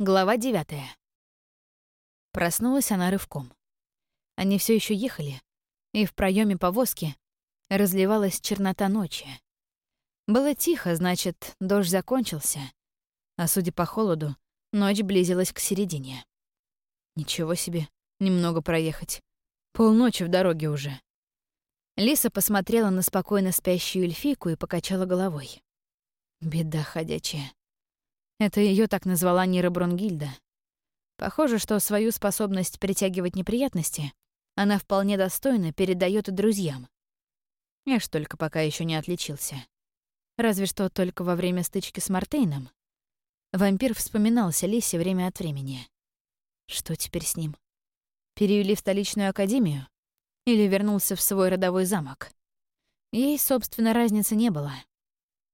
Глава девятая. Проснулась она рывком. Они все еще ехали, и в проеме повозки разливалась чернота ночи. Было тихо, значит, дождь закончился, а судя по холоду, ночь близилась к середине. Ничего себе, немного проехать. Полночи в дороге уже. Лиса посмотрела на спокойно спящую эльфийку и покачала головой. Беда ходячая. Это ее так назвала Нира Брунгильда. Похоже, что свою способность притягивать неприятности она вполне достойно передает и друзьям. Эш только пока еще не отличился. Разве что только во время стычки с Мартейном. Вампир вспоминался Лисе время от времени. Что теперь с ним? Перевели в столичную академию? Или вернулся в свой родовой замок? Ей, собственно, разницы не было.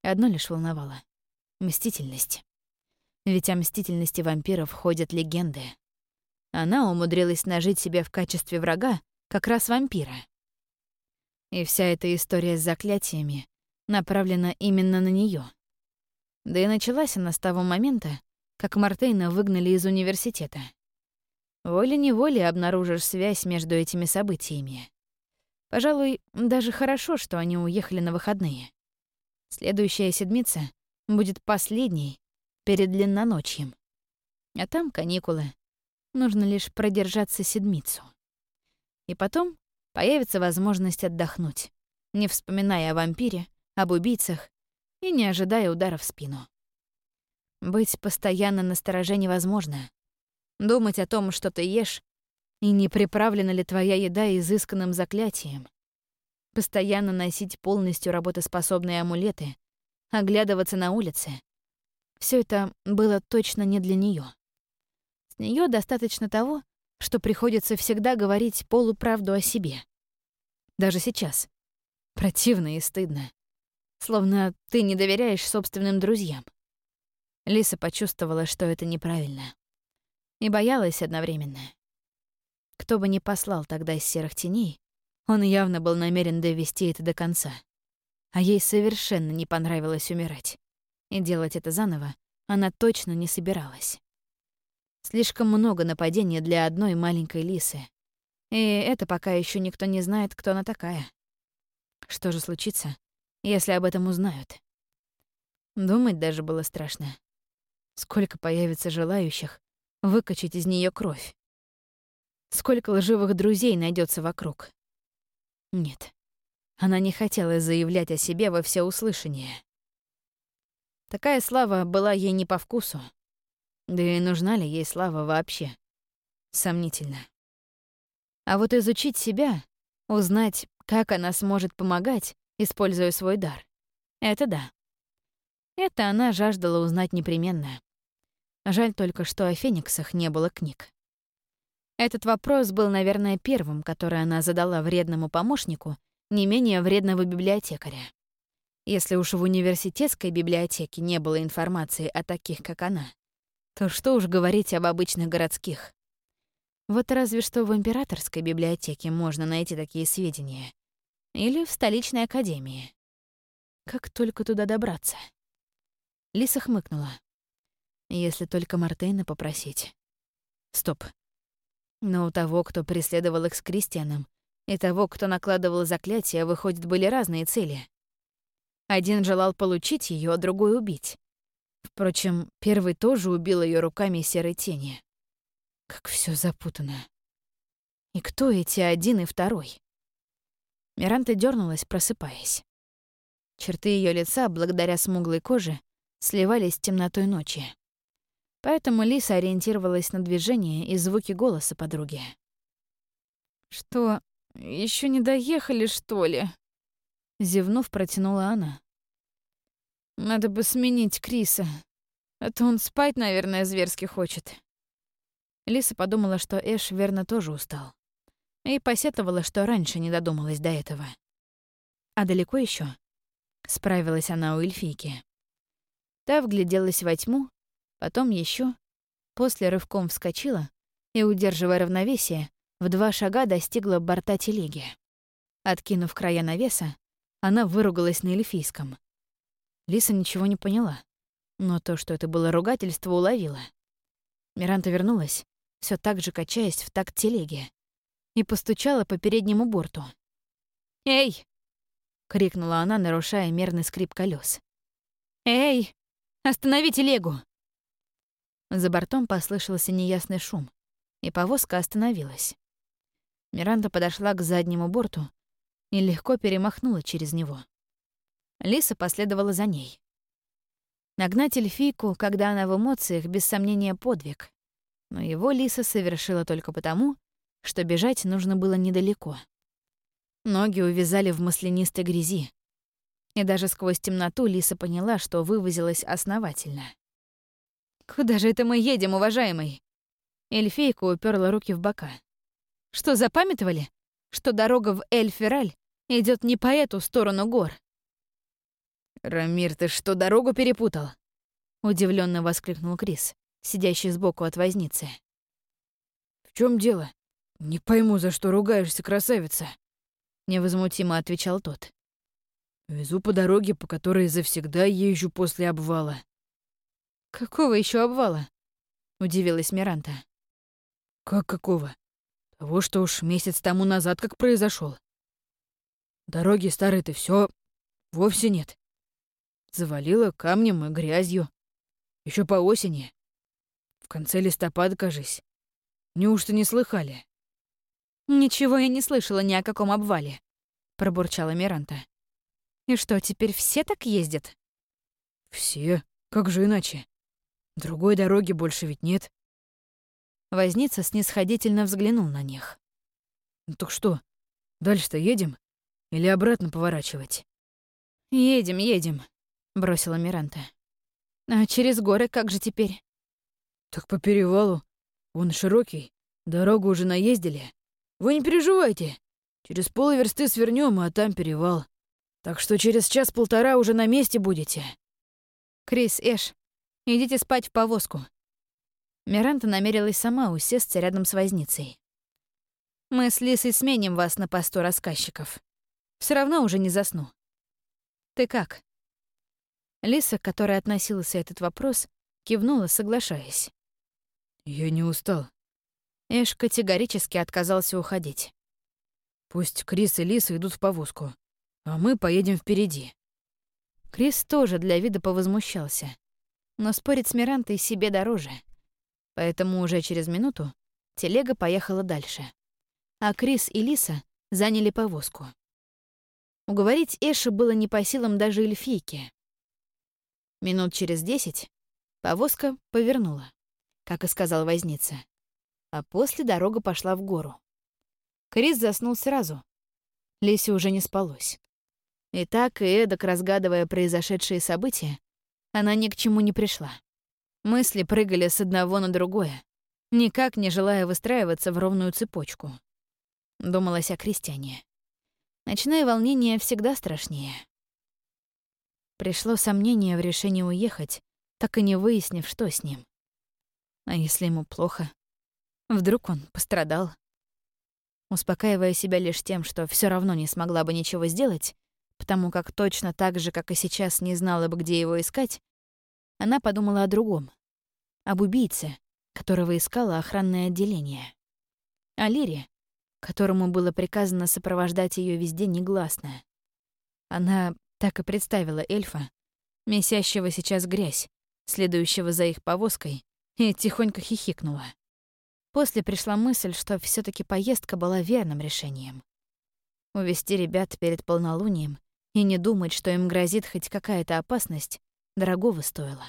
Одно лишь волновало — мстительность. Ведь о мстительности вампиров ходят легенды. Она умудрилась нажить себе в качестве врага как раз вампира. И вся эта история с заклятиями направлена именно на нее. Да и началась она с того момента, как Мартейна выгнали из университета. Волей-неволей обнаружишь связь между этими событиями. Пожалуй, даже хорошо, что они уехали на выходные. Следующая седмица будет последней, перед длинноночьем. А там каникулы. Нужно лишь продержаться седмицу. И потом появится возможность отдохнуть, не вспоминая о вампире, об убийцах и не ожидая удара в спину. Быть постоянно на стороже невозможно. Думать о том, что ты ешь, и не приправлена ли твоя еда изысканным заклятием. Постоянно носить полностью работоспособные амулеты, оглядываться на улице — все это было точно не для нее. С нее достаточно того, что приходится всегда говорить полуправду о себе. Даже сейчас. Противно и стыдно. Словно ты не доверяешь собственным друзьям. Лиса почувствовала, что это неправильно. И боялась одновременно. Кто бы ни послал тогда из серых теней, он явно был намерен довести это до конца. А ей совершенно не понравилось умирать и делать это заново она точно не собиралась. Слишком много нападений для одной маленькой лисы. И это пока еще никто не знает, кто она такая. Что же случится, если об этом узнают? Думать даже было страшно. Сколько появится желающих выкачать из нее кровь? Сколько лживых друзей найдется вокруг? Нет, она не хотела заявлять о себе во всеуслышание. Такая слава была ей не по вкусу. Да и нужна ли ей слава вообще? Сомнительно. А вот изучить себя, узнать, как она сможет помогать, используя свой дар, это да. Это она жаждала узнать непременно. Жаль только, что о фениксах не было книг. Этот вопрос был, наверное, первым, который она задала вредному помощнику, не менее вредного библиотекаря. Если уж в университетской библиотеке не было информации о таких, как она, то что уж говорить об обычных городских. Вот разве что в императорской библиотеке можно найти такие сведения. Или в столичной академии. Как только туда добраться? Лиса хмыкнула. Если только Мартейна попросить. Стоп. Но у того, кто преследовал их с Кристианом, и того, кто накладывал заклятия, выходят, были разные цели. Один желал получить ее, а другой убить. Впрочем, первый тоже убил ее руками серой тени. Как все запутано. И кто эти один и второй? Миранта дернулась, просыпаясь. Черты ее лица, благодаря смуглой коже, сливались с темнотой ночи. Поэтому Лиса ориентировалась на движение и звуки голоса подруги. «Что, еще не доехали, что ли?» Зевнув, протянула она. «Надо бы сменить Криса, а то он спать, наверное, зверски хочет». Лиса подумала, что Эш верно тоже устал. И посетовала, что раньше не додумалась до этого. «А далеко еще? справилась она у эльфийки. Та вгляделась во тьму, потом еще, после рывком вскочила и, удерживая равновесие, в два шага достигла борта телеги. Откинув края навеса, она выругалась на эльфийском. Лиса ничего не поняла, но то, что это было ругательство, уловила. Миранта вернулась, все так же качаясь в такт телеги, и постучала по переднему борту. «Эй!» — крикнула она, нарушая мерный скрип колес. «Эй! Останови телегу!» За бортом послышался неясный шум, и повозка остановилась. Миранда подошла к заднему борту и легко перемахнула через него. Лиса последовала за ней. Нагнать эльфийку, когда она в эмоциях, без сомнения, подвиг. Но его Лиса совершила только потому, что бежать нужно было недалеко. Ноги увязали в маслянистой грязи. И даже сквозь темноту Лиса поняла, что вывозилась основательно. «Куда же это мы едем, уважаемый?» Эльфейка уперла руки в бока. «Что, запамятовали, что дорога в Эльфераль идет не по эту сторону гор?» «Рамир, ты что, дорогу перепутал?» Удивленно воскликнул Крис, сидящий сбоку от возницы. «В чем дело? Не пойму, за что ругаешься, красавица!» Невозмутимо отвечал тот. «Везу по дороге, по которой завсегда езжу после обвала». «Какого еще обвала?» — удивилась Миранта. «Как какого? Того, что уж месяц тому назад как произошел. Дороги старые-то все вовсе нет. Завалило камнем и грязью. Еще по осени. В конце листопада, кажись. Неужто не слыхали? «Ничего я не слышала ни о каком обвале», — пробурчала Миранта. «И что, теперь все так ездят?» «Все? Как же иначе? Другой дороги больше ведь нет». Возница снисходительно взглянул на них. «Ну так что, дальше-то едем? Или обратно поворачивать?» «Едем, едем», — бросила Миранта. «А через горы как же теперь?» «Так по перевалу. Он широкий, дорогу уже наездили. Вы не переживайте. Через полверсты свернем, а там перевал. Так что через час-полтора уже на месте будете». «Крис, Эш, идите спать в повозку». Миранта намерилась сама усесться рядом с возницей. «Мы с Лисой сменим вас на посту рассказчиков. Все равно уже не засну. Ты как?» Лиса, к которой относился этот вопрос, кивнула, соглашаясь. «Я не устал». Эш категорически отказался уходить. «Пусть Крис и Лиса идут в повозку, а мы поедем впереди». Крис тоже для вида повозмущался. Но спорить с Мирантой себе дороже. Поэтому уже через минуту телега поехала дальше. А Крис и Лиса заняли повозку. Уговорить Эша было не по силам даже эльфийки. Минут через десять повозка повернула, как и сказал возница. А после дорога пошла в гору. Крис заснул сразу. Лисе уже не спалось. И так, и эдак, разгадывая произошедшие события, она ни к чему не пришла. Мысли прыгали с одного на другое, никак не желая выстраиваться в ровную цепочку. Думалось о крестьяне. Ночное волнение всегда страшнее. Пришло сомнение в решении уехать, так и не выяснив, что с ним. А если ему плохо? Вдруг он пострадал? Успокаивая себя лишь тем, что все равно не смогла бы ничего сделать, потому как точно так же, как и сейчас, не знала бы, где его искать, она подумала о другом. Об убийце, которого искало охранное отделение. О Лире, которому было приказано сопровождать ее везде негласно. Она так и представила эльфа, месящего сейчас грязь, следующего за их повозкой, и тихонько хихикнула. После пришла мысль, что все таки поездка была верным решением. Увести ребят перед полнолунием и не думать, что им грозит хоть какая-то опасность, дорогого стоило.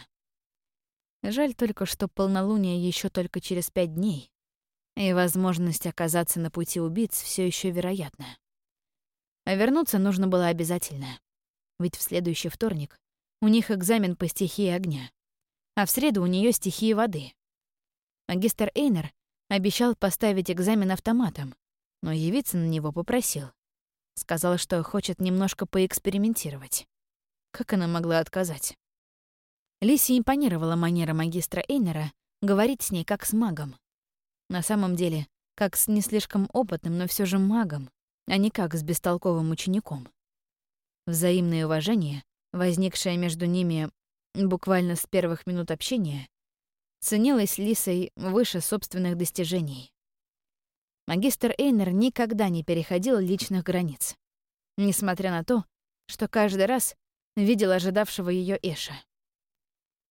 Жаль только, что полнолуние еще только через пять дней, и возможность оказаться на пути убийц все еще вероятна. А вернуться нужно было обязательно ведь в следующий вторник у них экзамен по стихии огня, а в среду у нее стихии воды. Магистр Эйнер обещал поставить экзамен автоматом, но явиться на него попросил. Сказал, что хочет немножко поэкспериментировать. Как она могла отказать? Лисе импонировала манера магистра Эйнера говорить с ней как с магом. На самом деле, как с не слишком опытным, но все же магом, а не как с бестолковым учеником. Взаимное уважение, возникшее между ними буквально с первых минут общения, ценилась Лисой выше собственных достижений. Магистр Эйнер никогда не переходил личных границ, несмотря на то, что каждый раз видел ожидавшего ее Эша.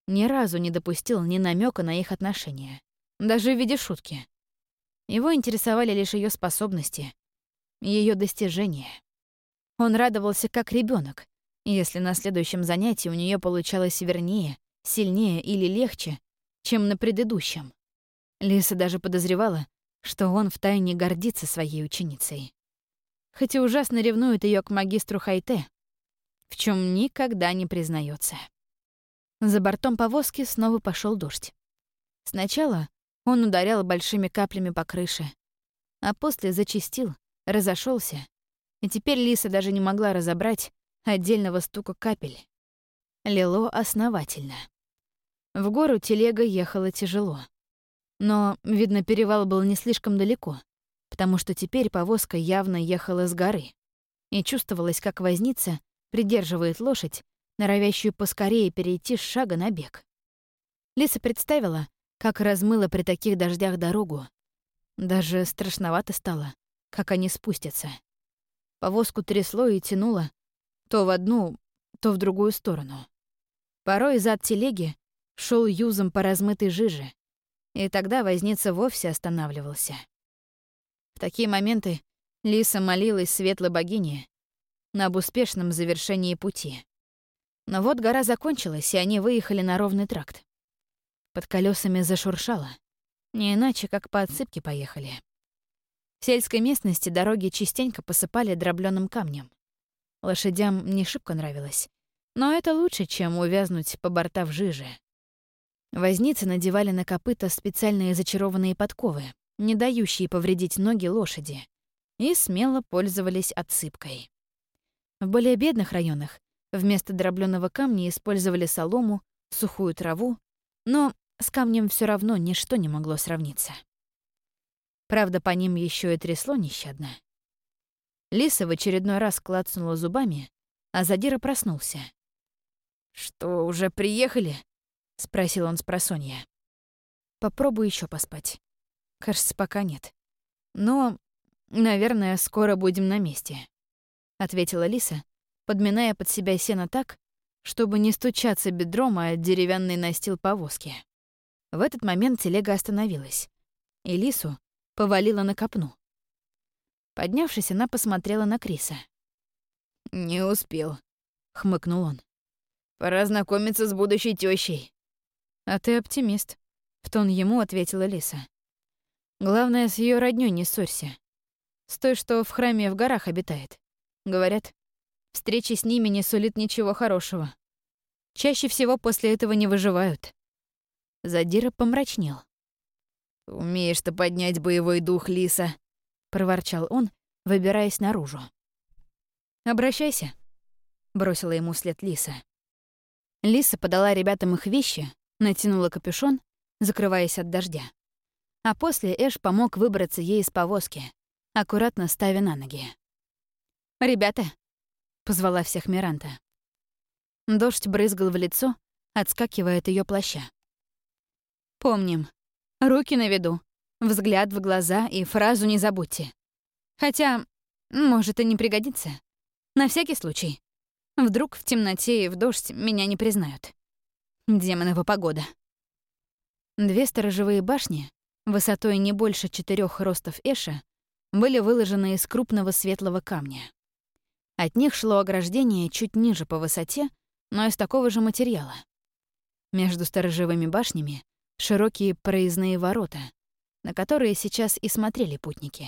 Ни разу не допустил ни намека на их отношения, даже в виде шутки. Его интересовали лишь ее способности, ее достижения. Он радовался как ребенок, если на следующем занятии у нее получалось вернее, сильнее или легче, чем на предыдущем. Лиса даже подозревала, что он втайне гордится своей ученицей. Хотя ужасно ревнует ее к магистру Хайте, в чем никогда не признается. За бортом повозки снова пошел дождь. Сначала он ударял большими каплями по крыше, а после зачистил, разошелся, и теперь Лиса даже не могла разобрать отдельного стука капель. Лило основательно. В гору телега ехала тяжело. Но, видно, перевал был не слишком далеко, потому что теперь повозка явно ехала с горы. И чувствовалось, как возница придерживает лошадь, норовящую поскорее перейти с шага на бег. Лиса представила, как размыло при таких дождях дорогу. Даже страшновато стало, как они спустятся. Повозку трясло и тянуло то в одну, то в другую сторону. Порой зад телеги шел юзом по размытой жиже, и тогда возница вовсе останавливался. В такие моменты Лиса молилась светлой богине об успешном завершении пути. Но вот гора закончилась, и они выехали на ровный тракт. Под колесами зашуршало. Не иначе, как по отсыпке поехали. В сельской местности дороги частенько посыпали дробленым камнем. Лошадям не шибко нравилось, но это лучше, чем увязнуть по борта в жиже. Возницы надевали на копыта специальные зачарованные подковы, не дающие повредить ноги лошади, и смело пользовались отсыпкой. В более бедных районах вместо дробленого камня использовали солому, сухую траву, но с камнем все равно ничто не могло сравниться. Правда, по ним еще и трясло нещадно. Лиса в очередной раз клацнула зубами, а Задира проснулся. «Что, уже приехали?» — спросил он с просонья. «Попробуй еще поспать. Кажется, пока нет. Но, наверное, скоро будем на месте», — ответила Лиса, подминая под себя сено так, чтобы не стучаться бедром о деревянный настил повозки. В этот момент телега остановилась, и Лису повалила на копну. Поднявшись, она посмотрела на Криса. «Не успел», — хмыкнул он. «Пора знакомиться с будущей тещей. «А ты оптимист», — в тон ему ответила Лиса. «Главное, с ее роднёй не ссорься. С той, что в храме в горах обитает. Говорят, встречи с ними не сулит ничего хорошего. Чаще всего после этого не выживают». Задира помрачнел. «Умеешь-то поднять боевой дух, Лиса», — проворчал он, выбираясь наружу. «Обращайся», — бросила ему вслед Лиса. Лиса подала ребятам их вещи, натянула капюшон, закрываясь от дождя. А после Эш помог выбраться ей из повозки, аккуратно ставя на ноги. «Ребята», — позвала всех Миранта. Дождь брызгал в лицо, отскакивая от ее плаща. Помним. Руки на виду, взгляд в глаза и фразу не забудьте. Хотя, может, и не пригодится. На всякий случай. Вдруг в темноте и в дождь меня не признают. Демонова погода. Две сторожевые башни, высотой не больше четырех ростов Эша, были выложены из крупного светлого камня. От них шло ограждение чуть ниже по высоте, но из такого же материала. Между сторожевыми башнями широкие проездные ворота, на которые сейчас и смотрели путники.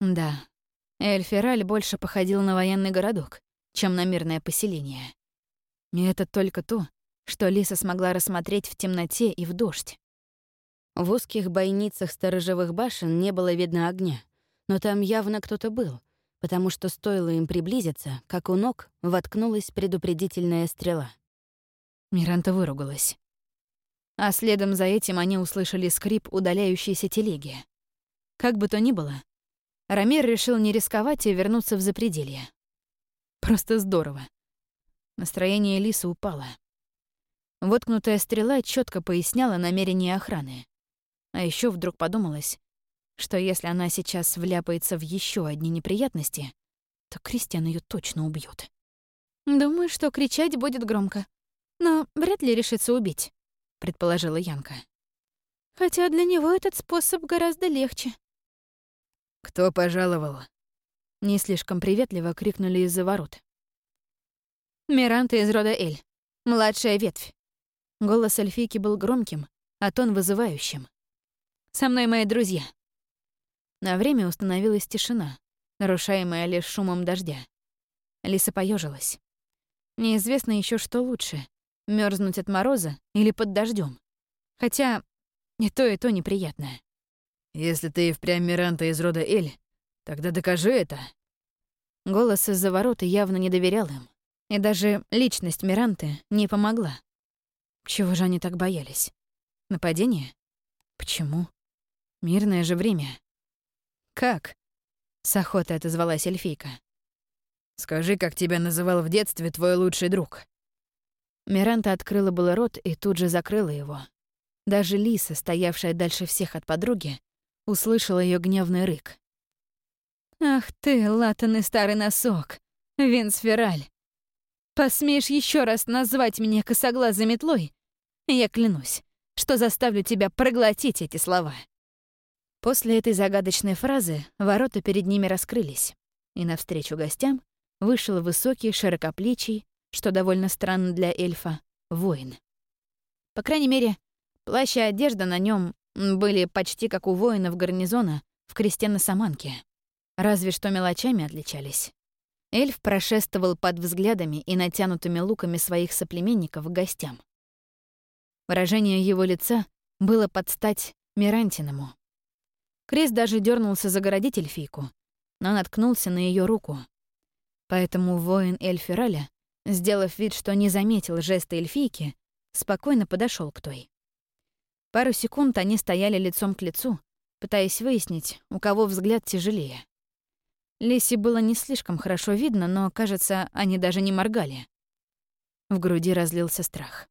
Да, Эльфераль больше походил на военный городок, чем на мирное поселение. И это только то, что Лиса смогла рассмотреть в темноте и в дождь. В узких бойницах сторожевых башен не было видно огня, но там явно кто-то был, потому что стоило им приблизиться, как у ног воткнулась предупредительная стрела. Миранта выругалась а следом за этим они услышали скрип удаляющейся телеги. Как бы то ни было, Рамир решил не рисковать и вернуться в запределье. Просто здорово. Настроение Лисы упало. Воткнутая стрела четко поясняла намерение охраны. А еще вдруг подумалось, что если она сейчас вляпается в еще одни неприятности, то Кристиан ее точно убьет. «Думаю, что кричать будет громко, но вряд ли решится убить», — предположила Янка. «Хотя для него этот способ гораздо легче». «Кто пожаловал?» Не слишком приветливо крикнули из-за ворот. «Миранта из рода Эль, младшая ветвь». Голос эльфийки был громким, а тон вызывающим. «Со мной мои друзья». На время установилась тишина, нарушаемая лишь шумом дождя. Лиса поежилась. Неизвестно еще, что лучше — мерзнуть от мороза или под дождем. Хотя и то, и то неприятное. «Если ты и впрямь Миранта из рода Эль, тогда докажи это». Голос из-за ворота явно не доверял им, и даже личность Миранты не помогла. Чего же они так боялись? Нападение? Почему? Мирное же время. «Как?» — с охотой отозвалась эльфийка. «Скажи, как тебя называл в детстве твой лучший друг». Миранта открыла было рот и тут же закрыла его. Даже Лиса, стоявшая дальше всех от подруги, услышала ее гневный рык. «Ах ты, латанный старый носок, Винс! Посмеешь еще раз назвать меня косоглазой метлой? Я клянусь, что заставлю тебя проглотить эти слова». После этой загадочной фразы ворота перед ними раскрылись, и навстречу гостям вышел высокий, широкоплечий, что довольно странно для эльфа, воин. По крайней мере, плащ и одежда на нем были почти как у воинов гарнизона в кресте на Саманке. Разве что мелочами отличались. Эльф прошествовал под взглядами и натянутыми луками своих соплеменников к гостям. Выражение его лица было под стать Мирантиному. Крис даже дернулся загородить эльфийку, но наткнулся на ее руку. Поэтому воин Эльфираля, сделав вид, что не заметил жеста эльфийки, спокойно подошел к той. Пару секунд они стояли лицом к лицу, пытаясь выяснить, у кого взгляд тяжелее. Лисе было не слишком хорошо видно, но, кажется, они даже не моргали. В груди разлился страх.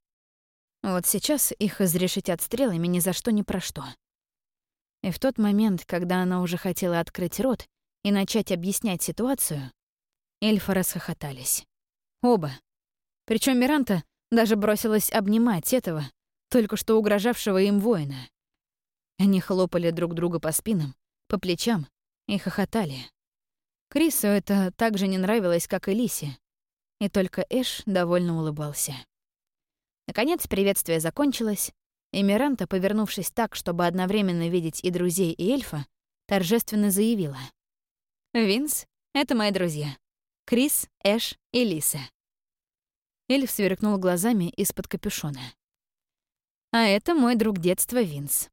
Вот сейчас их изрешетят стрелами ни за что ни про что. И в тот момент, когда она уже хотела открыть рот и начать объяснять ситуацию, эльфы расхохотались. Оба. Причем Миранта даже бросилась обнимать этого, только что угрожавшего им воина. Они хлопали друг друга по спинам, по плечам и хохотали. Крису это так же не нравилось, как и Лисе, и только Эш довольно улыбался. Наконец приветствие закончилось, и Миранта, повернувшись так, чтобы одновременно видеть и друзей, и эльфа, торжественно заявила. «Винс — это мои друзья. Крис, Эш и Лиса». Эльф сверкнул глазами из-под капюшона. А это мой друг детства Винс.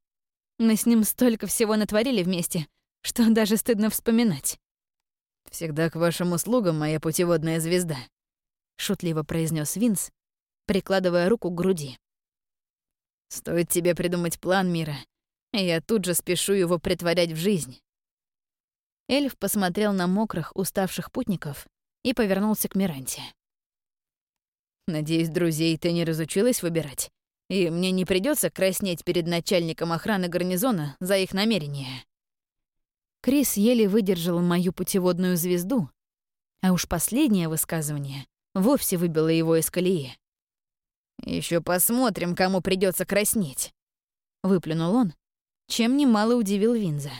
Мы с ним столько всего натворили вместе, что даже стыдно вспоминать. «Всегда к вашим услугам, моя путеводная звезда», — шутливо произнес Винс, прикладывая руку к груди. «Стоит тебе придумать план мира, и я тут же спешу его притворять в жизнь». Эльф посмотрел на мокрых, уставших путников и повернулся к Миранте. «Надеюсь, друзей ты не разучилась выбирать?» и мне не придется краснеть перед начальником охраны гарнизона за их намерения. Крис еле выдержал мою путеводную звезду, а уж последнее высказывание вовсе выбило его из колеи. Еще посмотрим, кому придется краснеть», — выплюнул он, чем немало удивил Винза.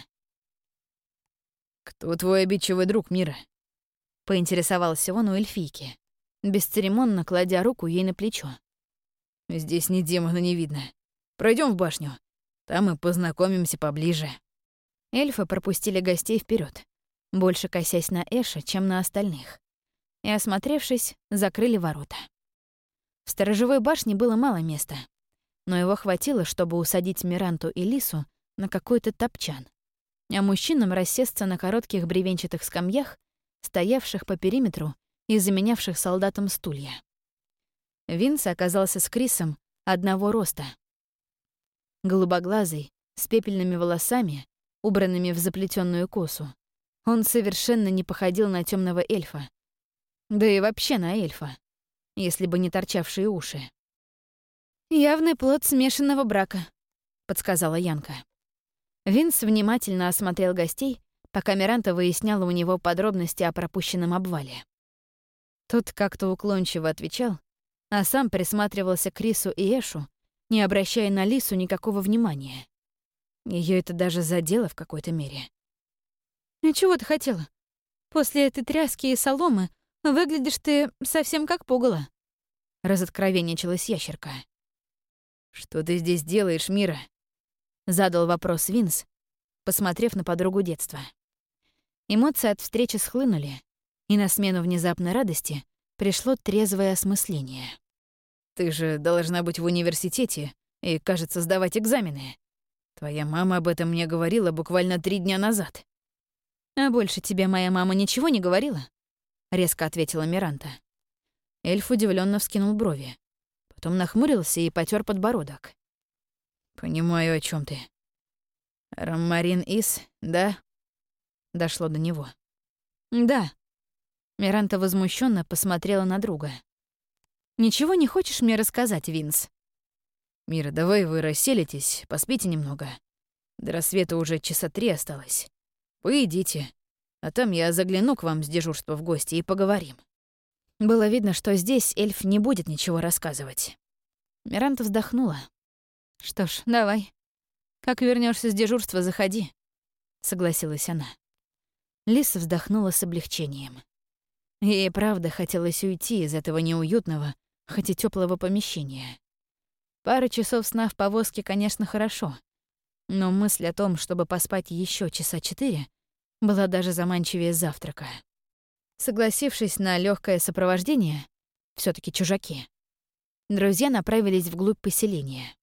«Кто твой обидчивый друг мира?» — поинтересовался он у эльфийки, бесцеремонно кладя руку ей на плечо. Здесь ни демона не видно. Пройдем в башню. Там мы познакомимся поближе». Эльфы пропустили гостей вперед, больше косясь на Эша, чем на остальных. И, осмотревшись, закрыли ворота. В сторожевой башне было мало места, но его хватило, чтобы усадить Миранту и Лису на какой-то топчан, а мужчинам рассесться на коротких бревенчатых скамьях, стоявших по периметру и заменявших солдатам стулья. Винс оказался с Крисом одного роста. Голубоглазый, с пепельными волосами, убранными в заплетенную косу. Он совершенно не походил на темного эльфа. Да и вообще на эльфа, если бы не торчавшие уши. «Явный плод смешанного брака», — подсказала Янка. Винс внимательно осмотрел гостей, пока Миранта выясняла у него подробности о пропущенном обвале. Тот как-то уклончиво отвечал, а сам присматривался к Рису и Эшу, не обращая на Лису никакого внимания. Ее это даже задело в какой-то мере. «А чего ты хотела? После этой тряски и соломы выглядишь ты совсем как пугало», — разоткровенничалась ящерка. «Что ты здесь делаешь, Мира?» — задал вопрос Винс, посмотрев на подругу детства. Эмоции от встречи схлынули, и на смену внезапной радости пришло трезвое осмысление. «Ты же должна быть в университете и, кажется, сдавать экзамены. Твоя мама об этом мне говорила буквально три дня назад». «А больше тебе моя мама ничего не говорила?» — резко ответила Миранта. Эльф удивленно вскинул брови. Потом нахмурился и потер подбородок. «Понимаю, о чем ты. Раммарин Ис, да?» Дошло до него. «Да». Миранта возмущенно посмотрела на друга. «Ничего не хочешь мне рассказать, Винс?» «Мира, давай вы расселитесь, поспите немного. До рассвета уже часа три осталось. Поедите, а там я загляну к вам с дежурства в гости и поговорим». Было видно, что здесь эльф не будет ничего рассказывать. Миранта вздохнула. «Что ж, давай. Как вернешься с дежурства, заходи», — согласилась она. Лиса вздохнула с облегчением. Ей правда хотелось уйти из этого неуютного, хоть и теплого помещения. Пара часов сна в повозке, конечно, хорошо, но мысль о том, чтобы поспать еще часа четыре, была даже заманчивее завтрака. Согласившись на легкое сопровождение, все таки чужаки, друзья направились вглубь поселения.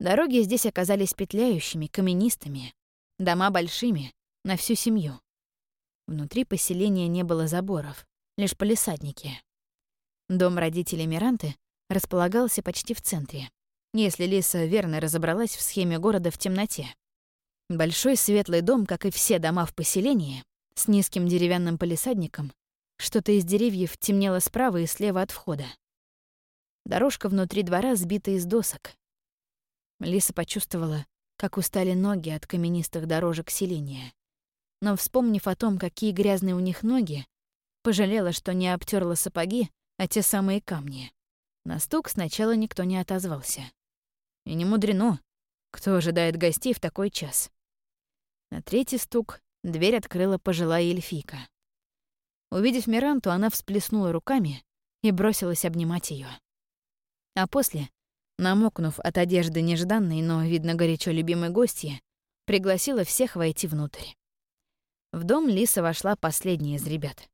Дороги здесь оказались петляющими, каменистыми, дома большими, на всю семью. Внутри поселения не было заборов, лишь полисадники. Дом родителей Миранты располагался почти в центре, если Лиса верно разобралась в схеме города в темноте. Большой светлый дом, как и все дома в поселении, с низким деревянным полисадником, что-то из деревьев темнело справа и слева от входа. Дорожка внутри двора сбита из досок. Лиса почувствовала, как устали ноги от каменистых дорожек селения. Но, вспомнив о том, какие грязные у них ноги, пожалела, что не обтерла сапоги, а те самые камни. На стук сначала никто не отозвался. И не мудрено, кто ожидает гостей в такой час. На третий стук дверь открыла пожилая эльфийка. Увидев Миранту, она всплеснула руками и бросилась обнимать ее. А после, намокнув от одежды нежданной, но, видно, горячо любимой гости, пригласила всех войти внутрь. В дом Лиса вошла последняя из ребят.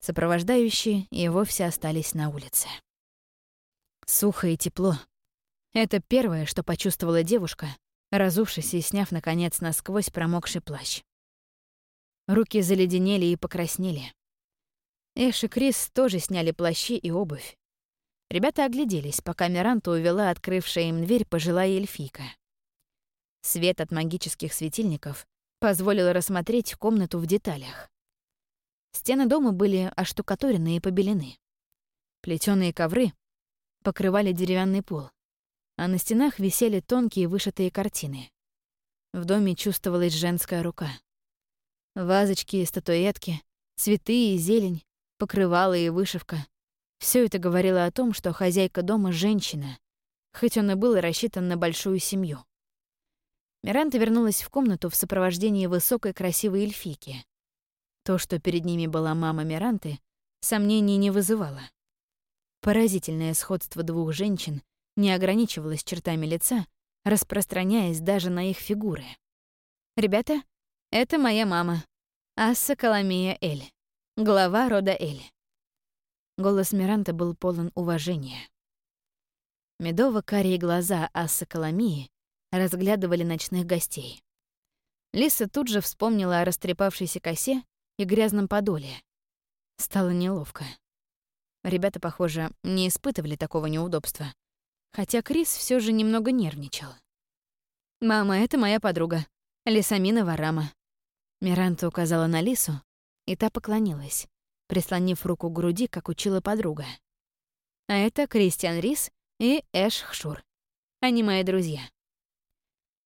Сопровождающие и вовсе остались на улице. Сухо и тепло. Это первое, что почувствовала девушка, разувшись и сняв, наконец, насквозь промокший плащ. Руки заледенели и покраснели. Эш и Крис тоже сняли плащи и обувь. Ребята огляделись, пока Миранта увела открывшая им дверь пожилая эльфийка. Свет от магических светильников позволил рассмотреть комнату в деталях. Стены дома были оштукатурены и побелены. Плетёные ковры покрывали деревянный пол, а на стенах висели тонкие вышитые картины. В доме чувствовалась женская рука. Вазочки и статуэтки, цветы и зелень, покрывала и вышивка — все это говорило о том, что хозяйка дома — женщина, хоть он и был рассчитан на большую семью. Миранта вернулась в комнату в сопровождении высокой красивой эльфийки. То, что перед ними была мама Миранты, сомнений не вызывало. Поразительное сходство двух женщин не ограничивалось чертами лица, распространяясь даже на их фигуры. «Ребята, это моя мама, Асса Коломея Эль, глава рода Эль». Голос Миранта был полон уважения. Медово-карие глаза Ассы Коломии разглядывали ночных гостей. Лиса тут же вспомнила о растрепавшейся косе и грязном подоле. Стало неловко. Ребята, похоже, не испытывали такого неудобства. Хотя Крис все же немного нервничал. «Мама, это моя подруга, Лисамина Варама». Миранта указала на Лису, и та поклонилась, прислонив руку к груди, как учила подруга. «А это Кристиан Рис и Эш Хшур. Они мои друзья.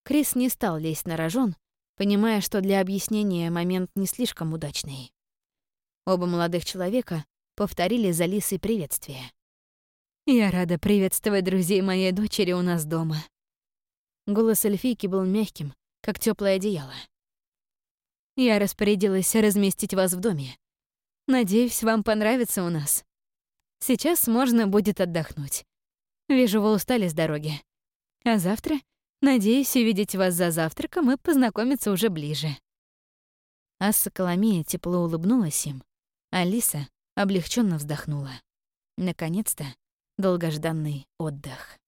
Крис не стал лезть на рожон, понимая, что для объяснения момент не слишком удачный. Оба молодых человека повторили за Лисой приветствие. «Я рада приветствовать друзей моей дочери у нас дома». Голос эльфийки был мягким, как теплое одеяло. «Я распорядилась разместить вас в доме. Надеюсь, вам понравится у нас. Сейчас можно будет отдохнуть. Вижу, вы устали с дороги. А завтра, надеюсь, увидеть вас за завтраком и познакомиться уже ближе». Асса Коломея тепло улыбнулась им, а Лиса облегченно вздохнула. Наконец-то долгожданный отдых.